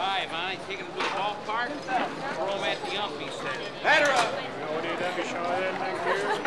Five, huh? He's taking him to the ballpark? Throw him at the ump, he said. Batter up! You know what he'd have to show that back here?